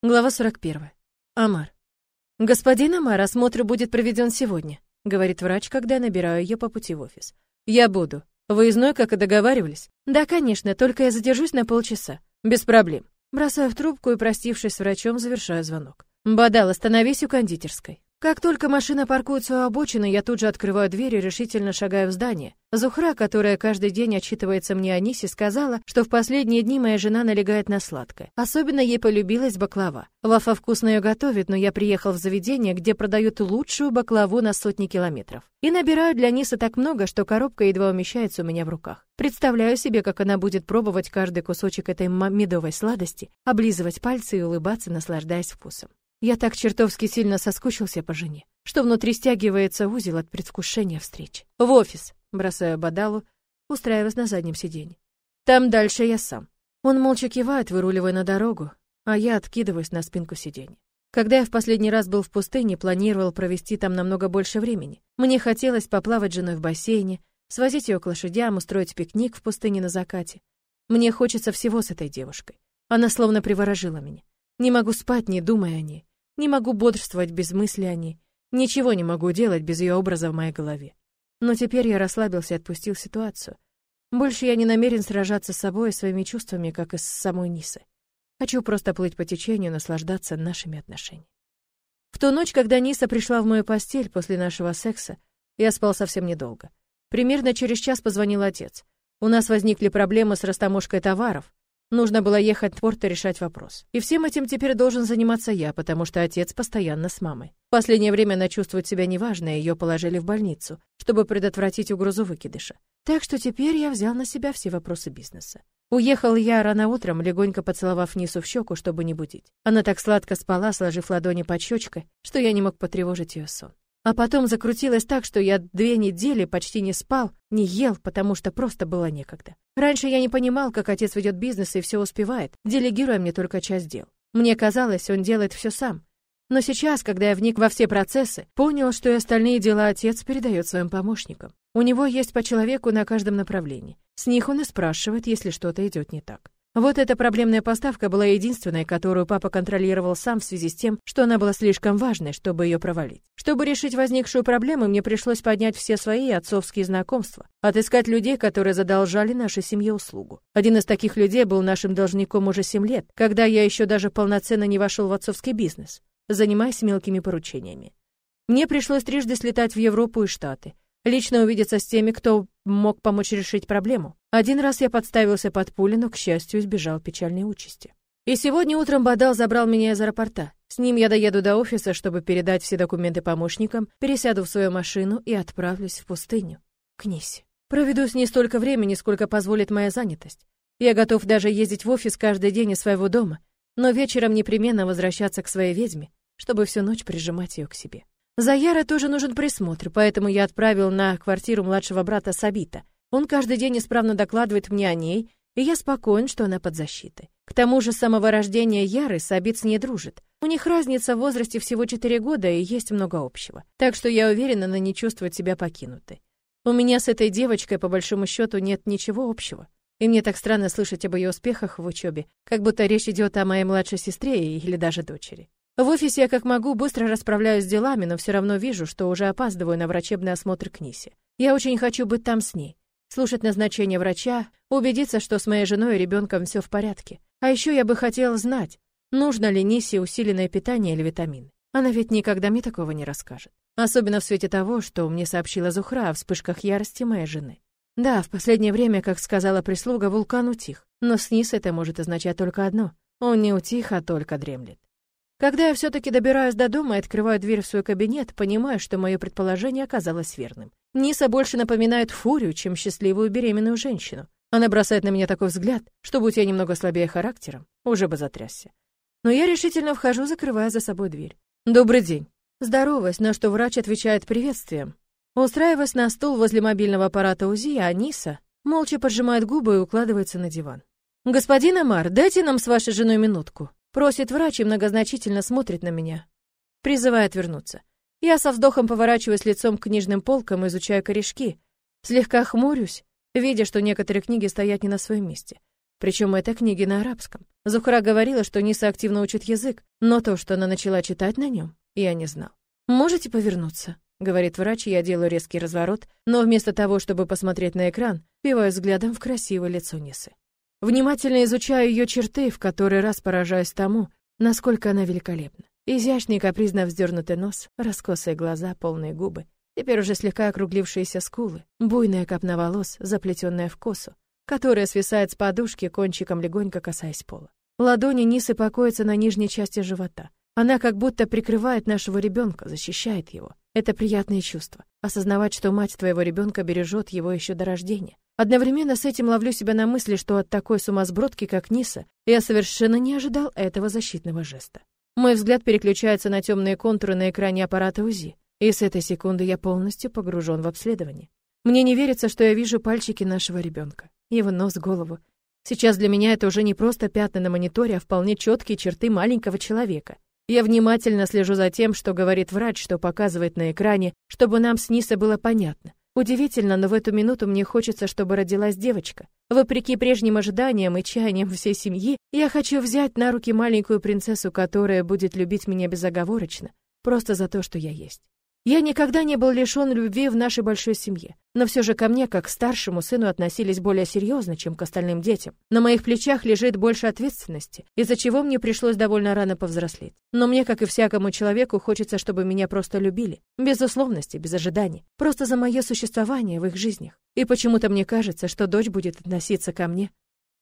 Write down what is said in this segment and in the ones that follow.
Глава 41. Амар. «Господин Амар, осмотр будет проведен сегодня», — говорит врач, когда я набираю ее по пути в офис. «Я буду. Выездной, как и договаривались?» «Да, конечно, только я задержусь на полчаса». «Без проблем». Бросаю в трубку и, простившись с врачом, завершаю звонок. «Бадал, остановись у кондитерской». Как только машина паркуется у обочины, я тут же открываю дверь и решительно шагаю в здание. Зухра, которая каждый день отчитывается мне о Нисе, сказала, что в последние дни моя жена налегает на сладкое. Особенно ей полюбилась баклава. Вафа вкусно ее готовит, но я приехал в заведение, где продают лучшую баклаву на сотни километров. И набираю для Нисы так много, что коробка едва умещается у меня в руках. Представляю себе, как она будет пробовать каждый кусочек этой медовой сладости, облизывать пальцы и улыбаться, наслаждаясь вкусом. Я так чертовски сильно соскучился по жене, что внутри стягивается узел от предвкушения встречи. В офис, бросаю Бадалу, устраиваясь на заднем сиденье. Там дальше я сам. Он молча кивает, выруливая на дорогу, а я откидываюсь на спинку сиденья. Когда я в последний раз был в пустыне, планировал провести там намного больше времени. Мне хотелось поплавать женой в бассейне, свозить ее к лошадям, устроить пикник в пустыне на закате. Мне хочется всего с этой девушкой. Она словно приворожила меня. Не могу спать, не думая о ней. Не могу бодрствовать без мысли о ней. Ничего не могу делать без ее образа в моей голове. Но теперь я расслабился и отпустил ситуацию. Больше я не намерен сражаться с собой и своими чувствами, как и с самой Нисой. Хочу просто плыть по течению, наслаждаться нашими отношениями. В ту ночь, когда Ниса пришла в мою постель после нашего секса, я спал совсем недолго. Примерно через час позвонил отец. У нас возникли проблемы с растаможкой товаров. Нужно было ехать в порт и решать вопрос. И всем этим теперь должен заниматься я, потому что отец постоянно с мамой. В последнее время она чувствует себя неважно, ее положили в больницу, чтобы предотвратить угрозу выкидыша. Так что теперь я взял на себя все вопросы бизнеса. Уехал я рано утром, легонько поцеловав Нису в щеку, чтобы не будить. Она так сладко спала, сложив ладони под щечкой, что я не мог потревожить ее сон. А потом закрутилось так, что я две недели почти не спал, не ел, потому что просто было некогда. Раньше я не понимал, как отец ведет бизнес и все успевает, делегируя мне только часть дел. Мне казалось, он делает все сам. Но сейчас, когда я вник во все процессы, понял, что и остальные дела отец передает своим помощникам. У него есть по человеку на каждом направлении. С них он и спрашивает, если что-то идет не так. Вот эта проблемная поставка была единственной, которую папа контролировал сам в связи с тем, что она была слишком важной, чтобы ее провалить. Чтобы решить возникшую проблему, мне пришлось поднять все свои отцовские знакомства, отыскать людей, которые задолжали нашей семье услугу. Один из таких людей был нашим должником уже 7 лет, когда я еще даже полноценно не вошел в отцовский бизнес, занимаясь мелкими поручениями. Мне пришлось трижды слетать в Европу и Штаты, лично увидеться с теми, кто мог помочь решить проблему. Один раз я подставился под пули, но, к счастью, избежал печальной участи. И сегодня утром Бадал забрал меня из аэропорта. С ним я доеду до офиса, чтобы передать все документы помощникам, пересяду в свою машину и отправлюсь в пустыню, к Нисе. Проведу с ней столько времени, сколько позволит моя занятость. Я готов даже ездить в офис каждый день из своего дома, но вечером непременно возвращаться к своей ведьме, чтобы всю ночь прижимать ее к себе. За Ярой тоже нужен присмотр, поэтому я отправил на квартиру младшего брата Сабита. Он каждый день исправно докладывает мне о ней, и я спокоен, что она под защитой. К тому же с самого рождения Яры с ней дружит. У них разница в возрасте всего 4 года и есть много общего. Так что я уверена, она не чувствует себя покинутой. У меня с этой девочкой, по большому счету, нет ничего общего. И мне так странно слышать об ее успехах в учебе, как будто речь идет о моей младшей сестре или даже дочери. В офисе я как могу быстро расправляюсь с делами, но все равно вижу, что уже опаздываю на врачебный осмотр к Нисе. Я очень хочу быть там с ней, слушать назначение врача, убедиться, что с моей женой и ребенком все в порядке. А еще я бы хотела знать, нужно ли Нисе усиленное питание или витамины. Она ведь никогда мне такого не расскажет. Особенно в свете того, что мне сообщила Зухра о вспышках ярости моей жены. Да, в последнее время, как сказала прислуга, вулкан утих. Но с Нис это может означать только одно. Он не утих, а только дремлет. Когда я все-таки добираюсь до дома и открываю дверь в свой кабинет, понимаю, что мое предположение оказалось верным. Ниса больше напоминает фурию, чем счастливую беременную женщину. Она бросает на меня такой взгляд, что, будь я немного слабее характером, уже бы затрясся. Но я решительно вхожу, закрывая за собой дверь. «Добрый день». Здороваюсь, на что врач отвечает приветствием. Устраиваясь на стул возле мобильного аппарата УЗИ, а Ниса молча поджимает губы и укладывается на диван. «Господин Амар, дайте нам с вашей женой минутку», Просит врач и многозначительно смотрит на меня. Призывает вернуться. Я со вздохом поворачиваюсь лицом к книжным полкам, изучая корешки. Слегка хмурюсь, видя, что некоторые книги стоят не на своем месте. Причем это книги на арабском. Зухра говорила, что Ниса активно учит язык, но то, что она начала читать на нем, я не знал. «Можете повернуться?» — говорит врач, я делаю резкий разворот, но вместо того, чтобы посмотреть на экран, пиваю взглядом в красивое лицо Нисы. Внимательно изучаю ее черты, в который раз поражаюсь тому, насколько она великолепна. Изящный капризно вздернутый нос, раскосые глаза, полные губы, теперь уже слегка округлившиеся скулы, буйная копна волос, заплетенная в косу, которая свисает с подушки, кончиком легонько касаясь пола. Ладони Нисы покоятся на нижней части живота. Она как будто прикрывает нашего ребенка, защищает его. Это приятное чувство. Осознавать, что мать твоего ребенка бережет его еще до рождения. Одновременно с этим ловлю себя на мысли, что от такой сумасбродки, как Ниса, я совершенно не ожидал этого защитного жеста. Мой взгляд переключается на темные контуры на экране аппарата УЗИ, и с этой секунды я полностью погружен в обследование. Мне не верится, что я вижу пальчики нашего ребенка, его нос, голову. Сейчас для меня это уже не просто пятна на мониторе, а вполне четкие черты маленького человека. Я внимательно слежу за тем, что говорит врач, что показывает на экране, чтобы нам с Ниса было понятно. Удивительно, но в эту минуту мне хочется, чтобы родилась девочка. Вопреки прежним ожиданиям и чаяниям всей семьи, я хочу взять на руки маленькую принцессу, которая будет любить меня безоговорочно, просто за то, что я есть. Я никогда не был лишён любви в нашей большой семье, но все же ко мне, как к старшему сыну, относились более серьезно, чем к остальным детям. На моих плечах лежит больше ответственности, из-за чего мне пришлось довольно рано повзрослеть. Но мне, как и всякому человеку, хочется, чтобы меня просто любили, без условности, без ожиданий, просто за мое существование в их жизнях. И почему-то мне кажется, что дочь будет относиться ко мне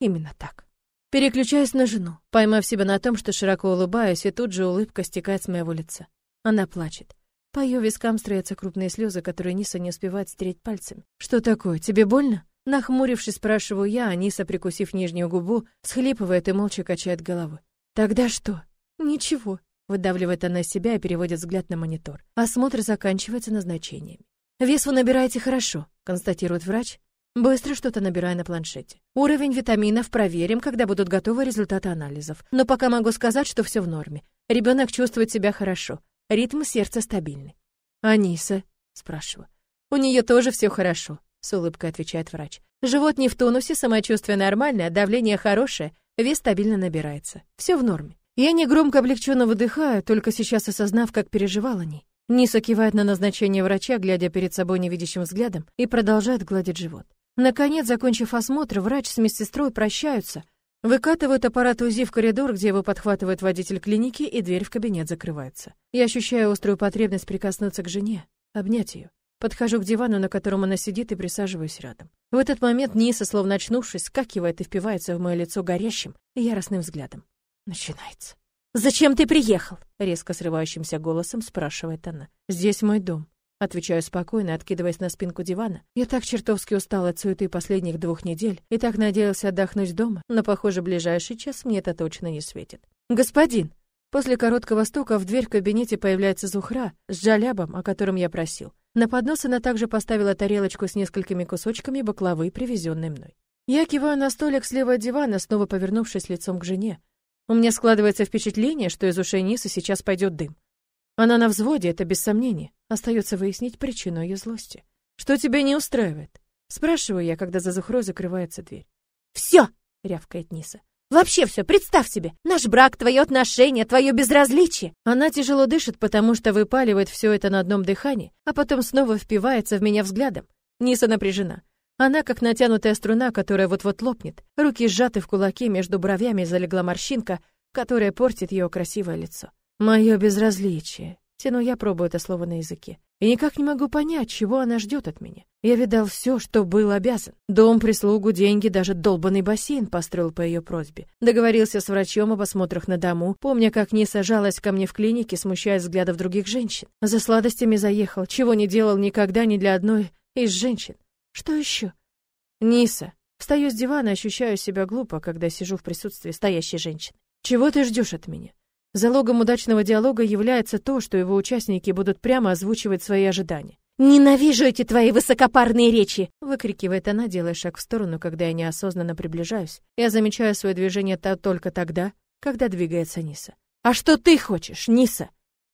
именно так. Переключаюсь на жену, поймав себя на том, что широко улыбаюсь, и тут же улыбка стекает с моего лица. Она плачет. По ее вискам строятся крупные слезы, которые Ниса не успевает стереть пальцами. «Что такое? Тебе больно?» Нахмурившись, спрашиваю я, а Ниса, прикусив нижнюю губу, схлипывает и молча качает головой. «Тогда что?» «Ничего», — выдавливает она из себя и переводит взгляд на монитор. Осмотр заканчивается назначением. «Вес вы набираете хорошо», — констатирует врач, Быстро что-то набирая на планшете. Уровень витаминов проверим, когда будут готовы результаты анализов. Но пока могу сказать, что все в норме. Ребенок чувствует себя хорошо. Ритм сердца стабильный. «Аниса?» — спрашиваю. «У нее тоже все хорошо», — с улыбкой отвечает врач. «Живот не в тонусе, самочувствие нормальное, давление хорошее, вес стабильно набирается. Все в норме». Я негромко облегченно выдыхаю, только сейчас осознав, как переживала ней. Ниса кивает на назначение врача, глядя перед собой невидящим взглядом, и продолжает гладить живот. Наконец, закончив осмотр, врач с медсестрой прощаются, Выкатывают аппарат УЗИ в коридор, где его подхватывает водитель клиники, и дверь в кабинет закрывается. Я ощущаю острую потребность прикоснуться к жене, обнять ее. Подхожу к дивану, на котором она сидит, и присаживаюсь рядом. В этот момент Ниса, словно очнувшись, скакивает и впивается в мое лицо горящим и яростным взглядом. Начинается. «Зачем ты приехал?» — резко срывающимся голосом спрашивает она. «Здесь мой дом. Отвечаю спокойно, откидываясь на спинку дивана. Я так чертовски устал от суеты последних двух недель и так надеялся отдохнуть дома, но, похоже, ближайший час мне это точно не светит. «Господин!» После короткого стука в дверь в кабинете появляется Зухра с джалябом, о котором я просил. На поднос она также поставила тарелочку с несколькими кусочками баклавы, привезенной мной. Я киваю на столик слева от дивана, снова повернувшись лицом к жене. У меня складывается впечатление, что из ушей Нисы сейчас пойдет дым. Она на взводе, это без сомнения. Остается выяснить причину ее злости. Что тебя не устраивает? Спрашиваю я, когда за Зухрой закрывается дверь. Все, рявкает Ниса. Вообще все, представь себе, наш брак, твои отношения, твое безразличие. Она тяжело дышит, потому что выпаливает все это на одном дыхании, а потом снова впивается в меня взглядом. Ниса напряжена. Она как натянутая струна, которая вот-вот лопнет. Руки сжаты в кулаки, между бровями залегла морщинка, которая портит ее красивое лицо. Мое безразличие. Тяну я пробую это слово на языке. И никак не могу понять, чего она ждет от меня. Я видал все, что был обязан. Дом, прислугу, деньги, даже долбанный бассейн построил по ее просьбе. Договорился с врачом об осмотрах на дому, помня, как не сажалась ко мне в клинике, смущая взглядов других женщин. За сладостями заехал, чего не делал никогда ни для одной из женщин. Что еще? Ниса. Встаю с дивана, ощущаю себя глупо, когда сижу в присутствии стоящей женщины. Чего ты ждешь от меня? Залогом удачного диалога является то, что его участники будут прямо озвучивать свои ожидания. «Ненавижу эти твои высокопарные речи!» выкрикивает она, делая шаг в сторону, когда я неосознанно приближаюсь. Я замечаю свое движение -то только тогда, когда двигается Ниса. «А что ты хочешь, Ниса?»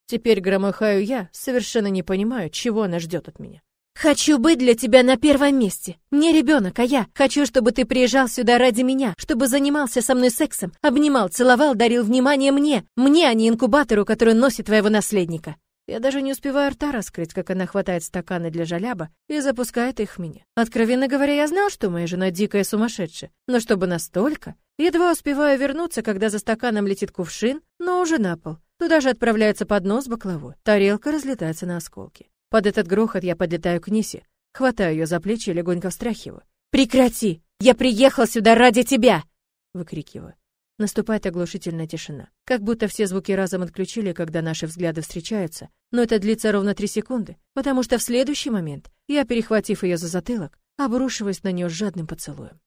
Теперь громыхаю я, совершенно не понимаю, чего она ждет от меня. Хочу быть для тебя на первом месте. Не ребенок, а я. Хочу, чтобы ты приезжал сюда ради меня, чтобы занимался со мной сексом, обнимал, целовал, дарил внимание мне. Мне, а не инкубатору, который носит твоего наследника. Я даже не успеваю рта раскрыть, как она хватает стаканы для жаляба и запускает их в меня. Откровенно говоря, я знал, что моя жена дикая сумасшедшая, но чтобы настолько... Едва успеваю вернуться, когда за стаканом летит кувшин, но уже на пол. Туда же отправляется поднос с баклавой. Тарелка разлетается на осколки. Под этот грохот я подлетаю к Нисе, хватаю ее за плечи и легонько встряхиваю. «Прекрати! Я приехал сюда ради тебя!» Выкрикиваю. Наступает оглушительная тишина. Как будто все звуки разом отключили, когда наши взгляды встречаются. Но это длится ровно три секунды, потому что в следующий момент я, перехватив ее за затылок, обрушиваюсь на нее с жадным поцелуем.